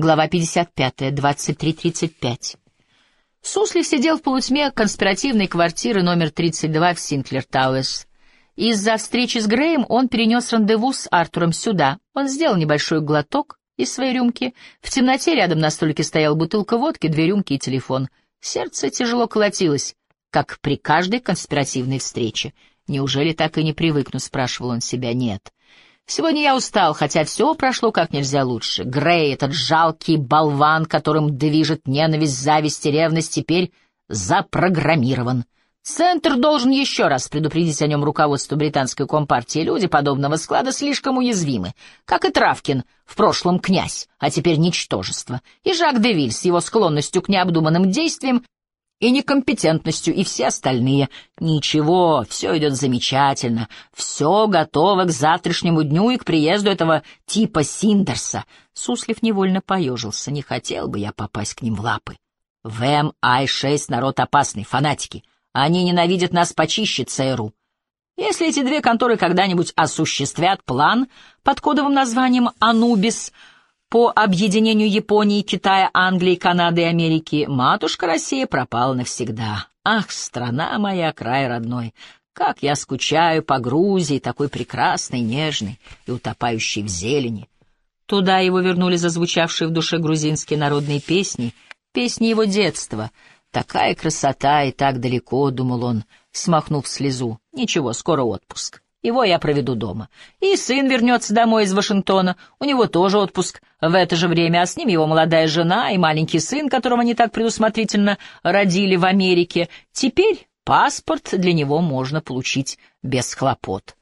Глава 55, 23.35. Суслив сидел в полутьме конспиративной квартиры номер 32 в Синклер Тауэрс. Из-за встречи с Греем он перенес рандеву с Артуром сюда. Он сделал небольшой глоток из своей рюмки. В темноте рядом на столике стояла бутылка водки, две рюмки и телефон. Сердце тяжело колотилось, как при каждой конспиративной встрече. Неужели так и не привыкну, спрашивал он себя. Нет. Сегодня я устал, хотя все прошло как нельзя лучше. Грей, этот жалкий болван, которым движет ненависть, зависть и ревность, теперь запрограммирован. Центр должен еще раз предупредить о нем руководство британской компартии. Люди подобного склада слишком уязвимы, как и Травкин, в прошлом князь, а теперь ничтожество, и Жак де Виль с его склонностью к необдуманным действиям и некомпетентностью, и все остальные. Ничего, все идет замечательно, все готово к завтрашнему дню и к приезду этого типа Синдерса. Суслив невольно поежился, не хотел бы я попасть к ним в лапы. В МИ-6 народ опасный, фанатики. Они ненавидят нас почище ЦРУ. Если эти две конторы когда-нибудь осуществят план под кодовым названием «Анубис», по объединению Японии, Китая, Англии, Канады и Америки матушка Россия пропала навсегда. Ах, страна моя, край родной, как я скучаю по Грузии, такой прекрасной, нежной и утопающей в зелени. Туда его вернули зазвучавшие в душе грузинские народные песни, песни его детства. Такая красота и так далеко, — думал он, смахнув слезу. Ничего, скоро отпуск. Его я проведу дома. И сын вернется домой из Вашингтона. У него тоже отпуск в это же время, а с ним его молодая жена и маленький сын, которого они так предусмотрительно родили в Америке. Теперь паспорт для него можно получить без хлопот.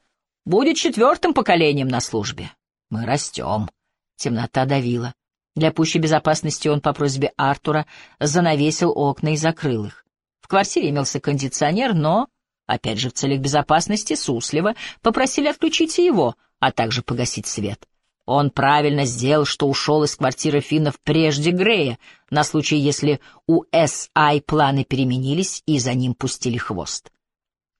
Будет четвертым поколением на службе. Мы растем. Темнота давила. Для пущей безопасности он по просьбе Артура занавесил окна и закрыл их. В квартире имелся кондиционер, но Опять же, в целях безопасности Суслива попросили отключить его, а также погасить свет. Он правильно сделал, что ушел из квартиры Финнов прежде Грея, на случай, если у С.I. планы переменились и за ним пустили хвост.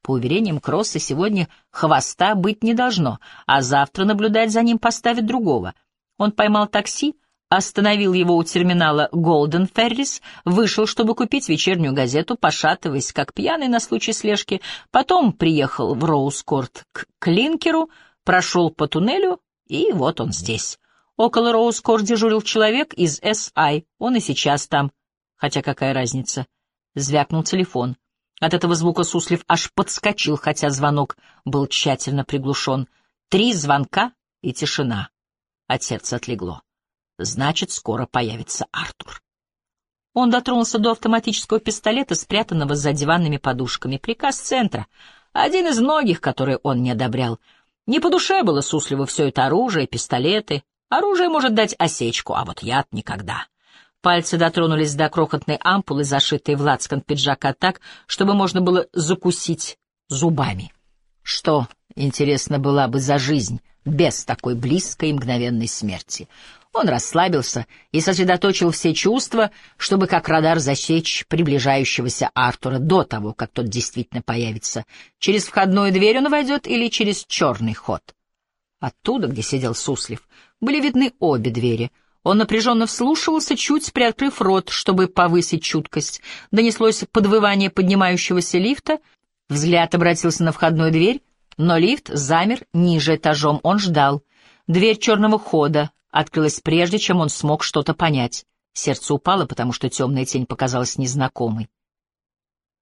По уверениям Кросса, сегодня хвоста быть не должно, а завтра наблюдать за ним поставят другого. Он поймал такси, остановил его у терминала Голден Феррис, вышел, чтобы купить вечернюю газету, пошатываясь, как пьяный на случай слежки, потом приехал в Роузкорт к Клинкеру, прошел по туннелю, и вот он здесь. Около Роузкорт дежурил человек из С.I., он и сейчас там. Хотя какая разница? Звякнул телефон. От этого звука Суслив аж подскочил, хотя звонок был тщательно приглушен. Три звонка и тишина. От сердца отлегло. Значит, скоро появится Артур. Он дотронулся до автоматического пистолета, спрятанного за диванными подушками. Приказ центра. Один из многих, которые он не одобрял. Не по душе было Суслеву все это оружие, пистолеты. Оружие может дать осечку, а вот яд никогда. Пальцы дотронулись до крохотной ампулы, зашитой в лацкан пиджака так, чтобы можно было закусить зубами. Что, интересно, была бы за жизнь без такой близкой и мгновенной смерти? Он расслабился и сосредоточил все чувства, чтобы как радар засечь приближающегося Артура до того, как тот действительно появится. Через входную дверь он войдет или через черный ход. Оттуда, где сидел Суслив, были видны обе двери. Он напряженно вслушивался, чуть приоткрыв рот, чтобы повысить чуткость. Донеслось подвывание поднимающегося лифта. Взгляд обратился на входную дверь, но лифт замер ниже этажом. Он ждал. Дверь черного хода открылась прежде, чем он смог что-то понять. Сердце упало, потому что темная тень показалась незнакомой.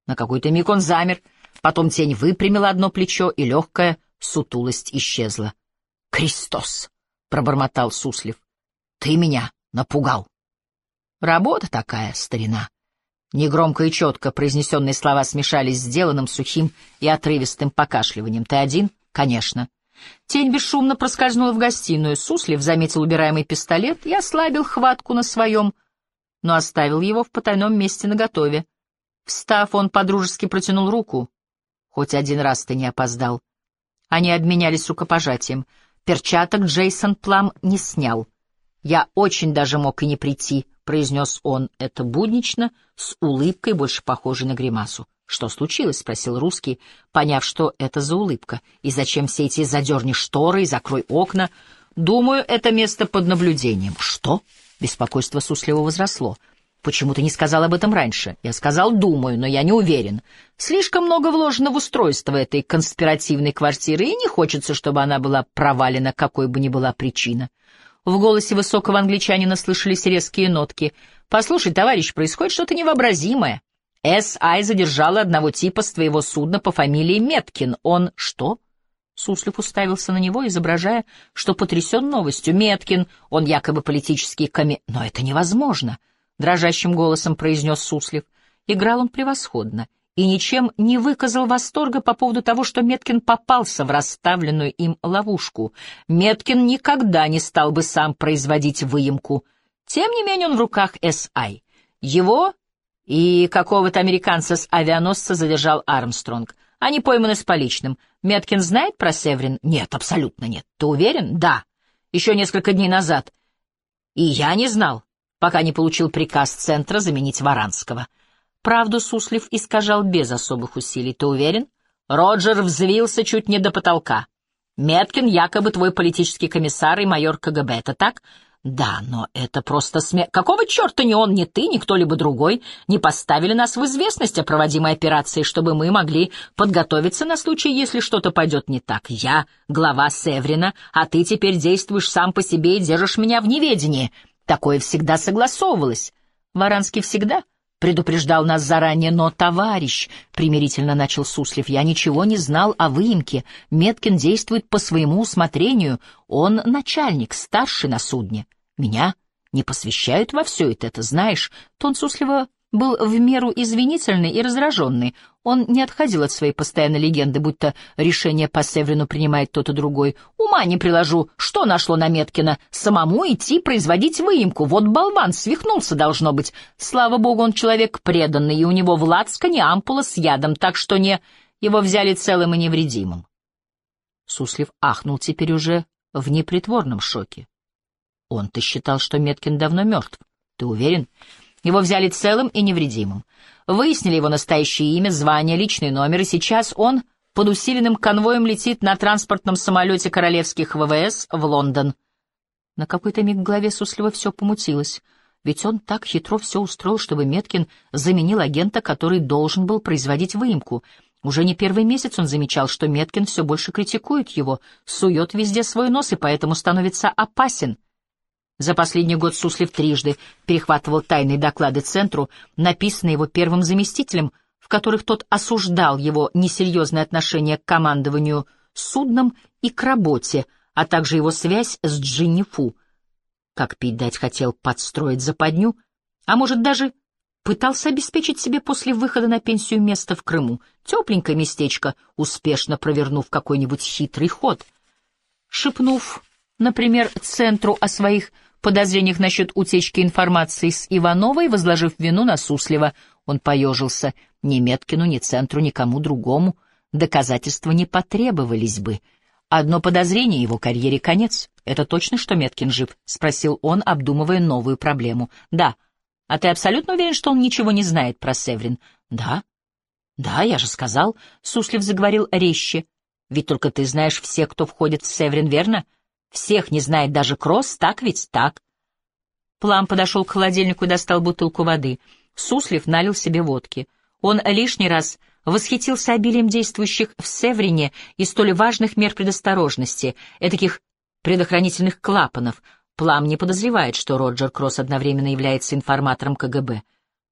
На какой-то миг он замер, потом тень выпрямила одно плечо, и легкая сутулость исчезла. «Христос!» — пробормотал Суслив. «Ты меня напугал!» «Работа такая, старина!» Негромко и четко произнесенные слова смешались с сделанным сухим и отрывистым покашливанием. «Ты один?» «Конечно». Тень бесшумно проскользнула в гостиную. Суслив заметил убираемый пистолет и ослабил хватку на своем, но оставил его в потайном месте наготове. Встав, он подружески протянул руку. Хоть один раз ты не опоздал. Они обменялись рукопожатием. Перчаток Джейсон Плам не снял. Я очень даже мог и не прийти, — произнес он это буднично, с улыбкой, больше похожей на гримасу. «Что случилось?» — спросил русский, поняв, что это за улыбка. «И зачем все эти задерни шторы и закрой окна?» «Думаю, это место под наблюдением». «Что?» Беспокойство Суслива возросло. «Почему ты не сказал об этом раньше?» «Я сказал, думаю, но я не уверен. Слишком много вложено в устройство этой конспиративной квартиры, и не хочется, чтобы она была провалена, какой бы ни была причина». В голосе высокого англичанина слышались резкие нотки. «Послушай, товарищ, происходит что-то невообразимое. С.А.И. задержала одного типа с твоего судна по фамилии Меткин. Он что?» Суслив уставился на него, изображая, что потрясен новостью. «Меткин, он якобы политический коми...» «Но это невозможно!» — дрожащим голосом произнес Суслив. Играл он превосходно и ничем не выказал восторга по поводу того, что Меткин попался в расставленную им ловушку. Меткин никогда не стал бы сам производить выемку. Тем не менее он в руках С.А.И. Его и какого-то американца с авианосца задержал Армстронг. Они пойманы с поличным. Меткин знает про Севрин? Нет, абсолютно нет. Ты уверен? Да. Еще несколько дней назад. И я не знал, пока не получил приказ Центра заменить Варанского. Правду Суслив искажал без особых усилий. Ты уверен? Роджер взвился чуть не до потолка. Меткин якобы твой политический комиссар и майор КГБ. Это так? Да, но это просто смех. Какого черта ни он, ни ты, ни кто-либо другой не поставили нас в известность о проводимой операции, чтобы мы могли подготовиться на случай, если что-то пойдет не так? Я глава Севрина, а ты теперь действуешь сам по себе и держишь меня в неведении. Такое всегда согласовывалось. Варанский всегда предупреждал нас заранее, но, товарищ, — примирительно начал Суслив, — я ничего не знал о выемке. Меткин действует по своему усмотрению. Он начальник, старший на судне. Меня не посвящают во все это, это знаешь. Тон Суслива был в меру извинительный и раздраженный. Он не отходил от своей постоянной легенды, будто решение по Севрину принимает тот и другой. Ума не приложу, что нашло на Меткина? Самому идти производить выемку. Вот болван, свихнулся, должно быть. Слава богу, он человек преданный, и у него в лацкане ампула с ядом, так что не... Его взяли целым и невредимым. Суслив ахнул теперь уже в непритворном шоке. Он-то считал, что Меткин давно мертв. Ты уверен? Его взяли целым и невредимым. Выяснили его настоящее имя, звание, личный номер, и сейчас он под усиленным конвоем летит на транспортном самолете королевских ВВС в Лондон. На какой-то миг в голове Суслива все помутилось, ведь он так хитро все устроил, чтобы Меткин заменил агента, который должен был производить выемку. Уже не первый месяц он замечал, что Меткин все больше критикует его, сует везде свой нос и поэтому становится опасен. За последний год Суслив трижды перехватывал тайные доклады Центру, написанные его первым заместителем, в которых тот осуждал его несерьезное отношение к командованию судном и к работе, а также его связь с Джинни Фу. Как пить дать хотел подстроить западню, а может даже пытался обеспечить себе после выхода на пенсию место в Крыму, тепленькое местечко, успешно провернув какой-нибудь хитрый ход. Шепнув, например, Центру о своих подозрениях насчет утечки информации с Ивановой, возложив вину на Суслива, он поежился. Ни Меткину, ни Центру, никому другому доказательства не потребовались бы. Одно подозрение его карьере конец. Это точно, что Меткин жив? — спросил он, обдумывая новую проблему. — Да. А ты абсолютно уверен, что он ничего не знает про Севрин? — Да. — Да, я же сказал. Суслив заговорил резче. — Ведь только ты знаешь всех, кто входит в Севрин, верно? — всех не знает даже Кросс, так ведь так? Плам подошел к холодильнику и достал бутылку воды. Суслив налил себе водки. Он лишний раз восхитился обилием действующих в Севрине и столь важных мер предосторожности, этаких предохранительных клапанов. Плам не подозревает, что Роджер Кросс одновременно является информатором КГБ.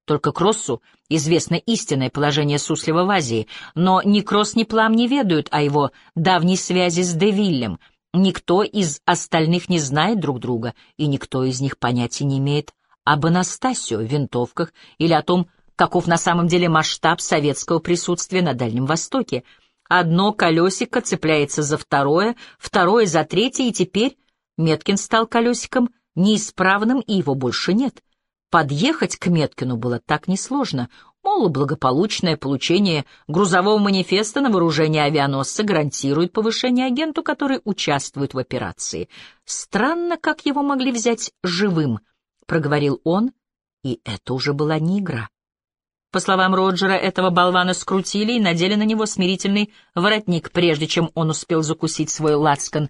Только Кроссу известно истинное положение Суслива в Азии, но ни Кросс, ни Плам не ведают о его давней связи с Девиллем — Никто из остальных не знает друг друга, и никто из них понятия не имеет об Анастасио, винтовках или о том, каков на самом деле масштаб советского присутствия на Дальнем Востоке. Одно колесико цепляется за второе, второе за третье, и теперь Меткин стал колесиком неисправным, и его больше нет. Подъехать к Меткину было так несложно. Мол, благополучное получение грузового манифеста на вооружение авианосца гарантирует повышение агенту, который участвует в операции. Странно, как его могли взять живым, — проговорил он, и это уже была не игра. По словам Роджера, этого болвана скрутили и надели на него смирительный воротник, прежде чем он успел закусить свой лацкан.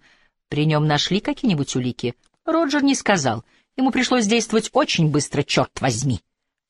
При нем нашли какие-нибудь улики? Роджер не сказал. Ему пришлось действовать очень быстро, черт возьми.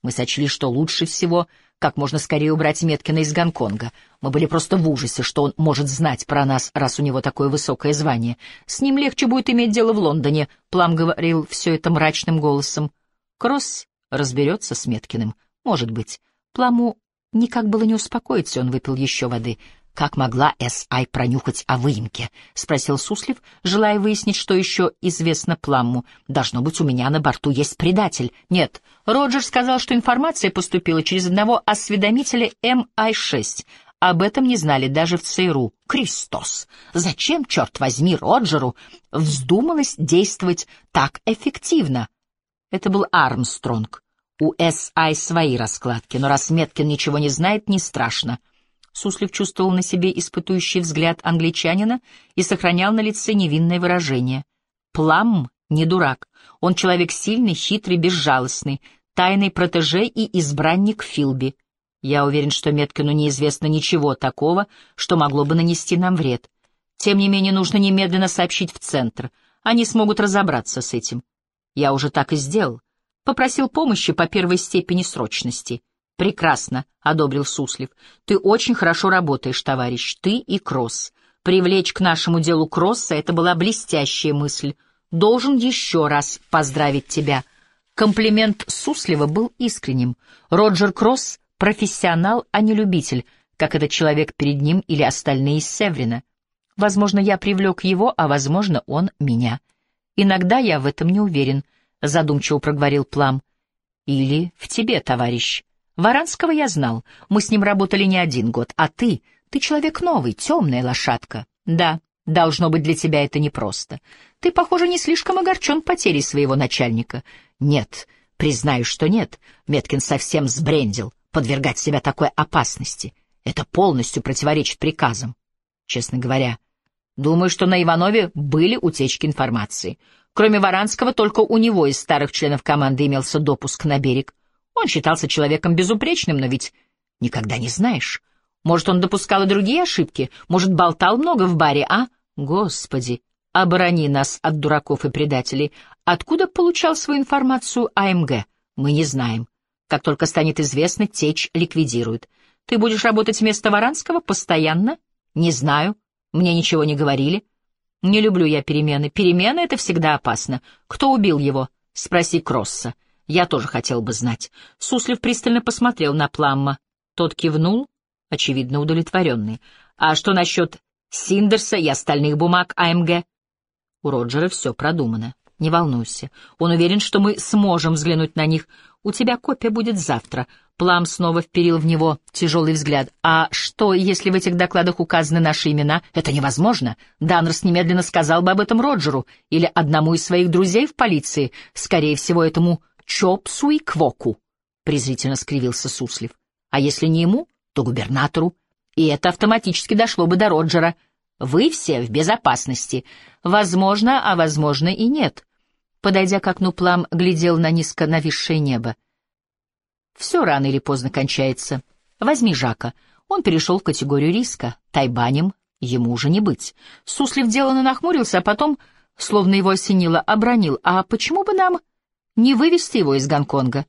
Мы сочли, что лучше всего как можно скорее убрать Меткина из Гонконга. Мы были просто в ужасе, что он может знать про нас, раз у него такое высокое звание. С ним легче будет иметь дело в Лондоне, — Плам говорил все это мрачным голосом. Кросс разберется с Меткиным. Может быть. Пламу никак было не успокоиться, он выпил еще воды. «Как могла С.I. пронюхать о выемке?» — спросил Суслив, желая выяснить, что еще известно Пламму. «Должно быть, у меня на борту есть предатель». «Нет, Роджер сказал, что информация поступила через одного осведомителя МИ-6. Об этом не знали даже в ЦРУ. Кристос! Зачем, черт возьми, Роджеру вздумалось действовать так эффективно?» Это был Армстронг. У С.I. свои раскладки, но раз Меткин ничего не знает, не страшно. Суслив чувствовал на себе испытующий взгляд англичанина и сохранял на лице невинное выражение. Плам не дурак. Он человек сильный, хитрый, безжалостный, тайный протеже и избранник Филби. Я уверен, что Меткину неизвестно ничего такого, что могло бы нанести нам вред. Тем не менее, нужно немедленно сообщить в центр. Они смогут разобраться с этим. Я уже так и сделал. Попросил помощи по первой степени срочности. «Прекрасно», — одобрил Суслив. «Ты очень хорошо работаешь, товарищ, ты и Кросс. Привлечь к нашему делу Кросса — это была блестящая мысль. Должен еще раз поздравить тебя». Комплимент Суслива был искренним. Роджер Кросс — профессионал, а не любитель, как этот человек перед ним или остальные из Севрина. Возможно, я привлек его, а, возможно, он меня. Иногда я в этом не уверен, — задумчиво проговорил Плам. Или в тебе, товарищ. Варанского я знал, мы с ним работали не один год, а ты, ты человек новый, темная лошадка. Да, должно быть для тебя это непросто. Ты, похоже, не слишком огорчен потерей своего начальника. Нет, признаю, что нет. Меткин совсем сбрендил, подвергать себя такой опасности. Это полностью противоречит приказам. Честно говоря, думаю, что на Иванове были утечки информации. Кроме Варанского, только у него из старых членов команды имелся допуск на берег. Он считался человеком безупречным, но ведь никогда не знаешь. Может, он допускал и другие ошибки, может, болтал много в баре, а? Господи, оборони нас от дураков и предателей. Откуда получал свою информацию АМГ? Мы не знаем. Как только станет известно, течь ликвидируют. Ты будешь работать вместо Варанского постоянно? Не знаю. Мне ничего не говорили. Не люблю я перемены. Перемены — это всегда опасно. Кто убил его? Спроси Кросса. Я тоже хотел бы знать. Суслив пристально посмотрел на Пламма. Тот кивнул, очевидно удовлетворенный. А что насчет Синдерса и остальных бумаг АМГ? У Роджера все продумано. Не волнуйся. Он уверен, что мы сможем взглянуть на них. У тебя копия будет завтра. Плам снова вперил в него тяжелый взгляд. «А что, если в этих докладах указаны наши имена? Это невозможно. Данрос немедленно сказал бы об этом Роджеру или одному из своих друзей в полиции. Скорее всего, этому Чопсу и Квоку, — презрительно скривился Суслив. А если не ему, то губернатору. И это автоматически дошло бы до Роджера. Вы все в безопасности. Возможно, а возможно и нет. Подойдя к окну, Плам глядел на низко нависшее небо. Все рано или поздно кончается. Возьми Жака. Он перешел в категорию риска. Тайбанем ему уже не быть. Суслив деланно нахмурился, а потом, словно его осенило, обронил. А почему бы нам не вывести его из Гонконга.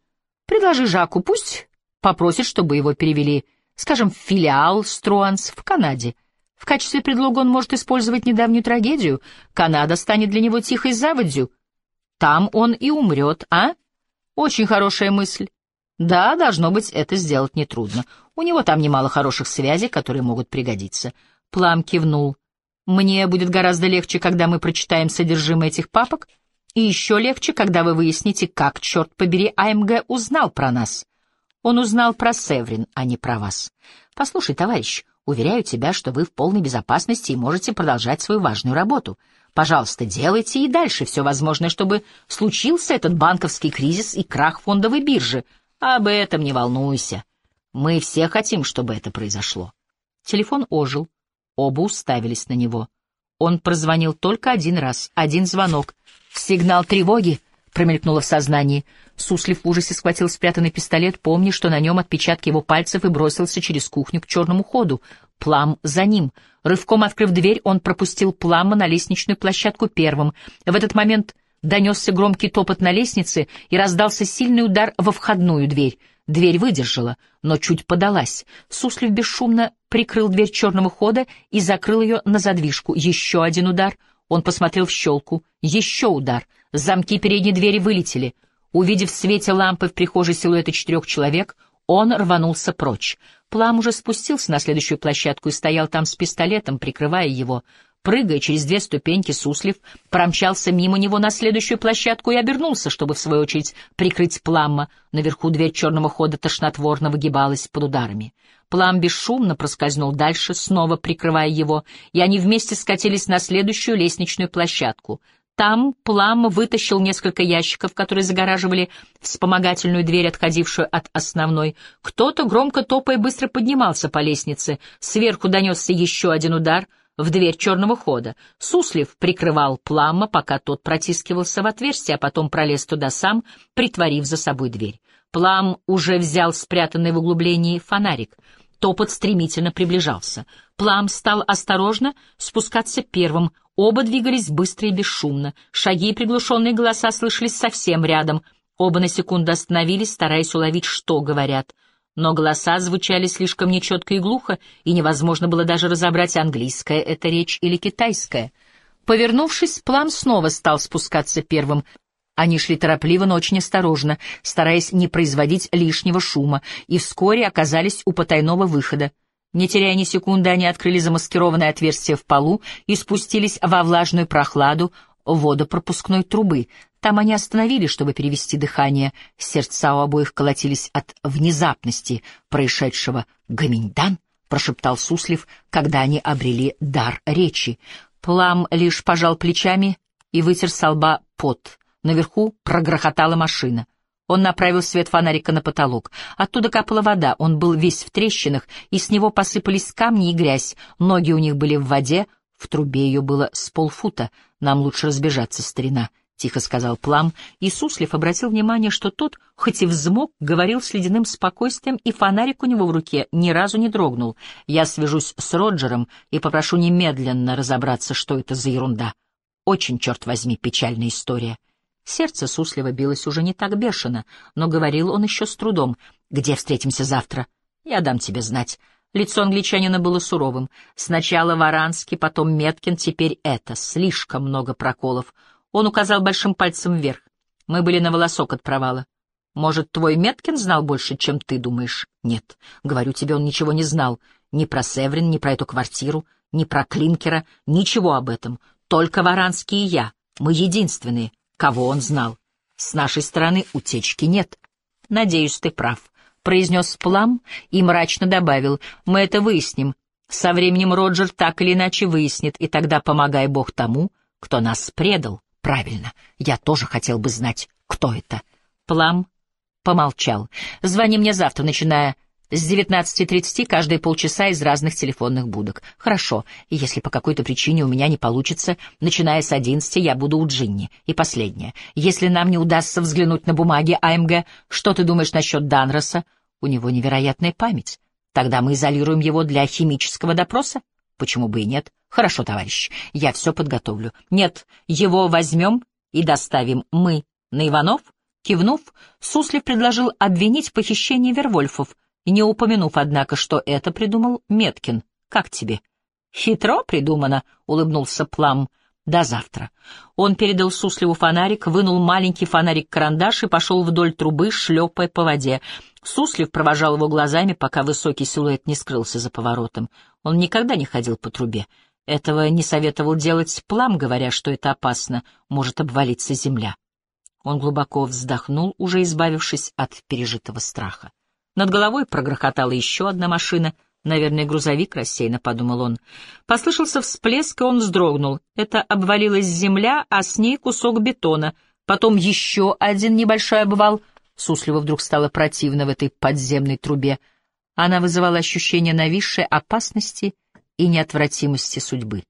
Предложи Жаку, пусть попросит, чтобы его перевели, скажем, в филиал Струанс в Канаде. В качестве предлога он может использовать недавнюю трагедию. Канада станет для него тихой заводью. Там он и умрет, а? Очень хорошая мысль. Да, должно быть, это сделать нетрудно. У него там немало хороших связей, которые могут пригодиться. Плам кивнул. Мне будет гораздо легче, когда мы прочитаем содержимое этих папок — и еще легче, когда вы выясните, как, черт побери, АМГ узнал про нас. Он узнал про Севрин, а не про вас. Послушай, товарищ, уверяю тебя, что вы в полной безопасности и можете продолжать свою важную работу. Пожалуйста, делайте и дальше все возможное, чтобы случился этот банковский кризис и крах фондовой биржи. Об этом не волнуйся. Мы все хотим, чтобы это произошло. Телефон ожил. Оба уставились на него. Он прозвонил только один раз, один звонок — «Сигнал тревоги!» — промелькнуло в сознании. Суслив в ужасе схватил спрятанный пистолет, помня, что на нем отпечатки его пальцев, и бросился через кухню к черному ходу. Плам за ним. Рывком открыв дверь, он пропустил Плама на лестничную площадку первым. В этот момент донесся громкий топот на лестнице и раздался сильный удар во входную дверь. Дверь выдержала, но чуть подалась. Суслив бесшумно прикрыл дверь черного хода и закрыл ее на задвижку. Еще один удар. Он посмотрел в щелку. Еще удар. Замки передней двери вылетели. Увидев в свете лампы в прихожей силуэты четырех человек, он рванулся прочь. Плам уже спустился на следующую площадку и стоял там с пистолетом, прикрывая его. Прыгая через две ступеньки, Суслив промчался мимо него на следующую площадку и обернулся, чтобы, в свою очередь, прикрыть Пламма. Наверху дверь черного хода тошнотворно выгибалась под ударами. Плам бесшумно проскользнул дальше, снова прикрывая его, и они вместе скатились на следующую лестничную площадку. Там Плам вытащил несколько ящиков, которые загораживали вспомогательную дверь, отходившую от основной. Кто-то, громко топая, быстро поднимался по лестнице. Сверху донесся еще один удар в дверь черного хода. Суслив прикрывал Пламма, пока тот протискивался в отверстие, а потом пролез туда сам, притворив за собой дверь. Плам уже взял спрятанный в углублении фонарик. Топот стремительно приближался. Плам стал осторожно спускаться первым, Оба двигались быстро и бесшумно. Шаги и приглушенные голоса слышались совсем рядом. Оба на секунду остановились, стараясь уловить, что говорят. Но голоса звучали слишком нечетко и глухо, и невозможно было даже разобрать, английская это речь или китайская. Повернувшись, Плам снова стал спускаться первым. Они шли торопливо, но очень осторожно, стараясь не производить лишнего шума, и вскоре оказались у потайного выхода. Не теряя ни секунды, они открыли замаскированное отверстие в полу и спустились во влажную прохладу водопропускной трубы. Там они остановились, чтобы перевести дыхание. Сердца у обоих колотились от внезапности происшедшего. «Гаминьдан?» — прошептал Суслив, когда они обрели дар речи. Плам лишь пожал плечами и вытер со лба пот. Наверху прогрохотала машина. Он направил свет фонарика на потолок. Оттуда капала вода, он был весь в трещинах, и с него посыпались камни и грязь. Ноги у них были в воде, в трубе ее было с полфута. Нам лучше разбежаться, старина, — тихо сказал Плам, и Суслив обратил внимание, что тот, хоть и взмок, говорил с ледяным спокойствием, и фонарик у него в руке ни разу не дрогнул. Я свяжусь с Роджером и попрошу немедленно разобраться, что это за ерунда. Очень, черт возьми, печальная история. Сердце Суслива билось уже не так бешено, но говорил он еще с трудом. «Где встретимся завтра? Я дам тебе знать». Лицо англичанина было суровым. Сначала Варанский, потом Меткин, теперь это. Слишком много проколов. Он указал большим пальцем вверх. Мы были на волосок от провала. Может, твой Меткин знал больше, чем ты думаешь? Нет. Говорю тебе, он ничего не знал. Ни про Севрин, ни про эту квартиру, ни про Клинкера, ничего об этом. Только Варанский и я. Мы единственные кого он знал. С нашей стороны утечки нет. Надеюсь, ты прав, — произнес Плам и мрачно добавил. Мы это выясним. Со временем Роджер так или иначе выяснит, и тогда помогай Бог тому, кто нас предал. Правильно, я тоже хотел бы знать, кто это. Плам помолчал. Звони мне завтра, начиная с 19.30 каждые полчаса из разных телефонных будок. Хорошо, и если по какой-то причине у меня не получится, начиная с 11 я буду у Джинни. И последнее. Если нам не удастся взглянуть на бумаги АМГ, что ты думаешь насчет Данроса? У него невероятная память. Тогда мы изолируем его для химического допроса? Почему бы и нет? Хорошо, товарищ, я все подготовлю. Нет, его возьмем и доставим мы на Иванов? Кивнув, Суслив предложил обвинить похищение Вервольфов — не упомянув, однако, что это придумал Меткин. Как тебе? Хитро придумано, улыбнулся Плам. До завтра. Он передал Сусливу фонарик, вынул маленький фонарик-карандаш и пошел вдоль трубы, шлепая по воде. Суслив провожал его глазами, пока высокий силуэт не скрылся за поворотом. Он никогда не ходил по трубе. Этого не советовал делать Плам, говоря, что это опасно, может обвалиться земля. Он глубоко вздохнул, уже избавившись от пережитого страха. Над головой прогрохотала еще одна машина. Наверное, грузовик, рассеянно подумал он. Послышался всплеск, и он вздрогнул. Это обвалилась земля, а с ней кусок бетона. Потом еще один небольшой обвал. Суслива вдруг стало противно в этой подземной трубе. Она вызывала ощущение нависшей опасности и неотвратимости судьбы.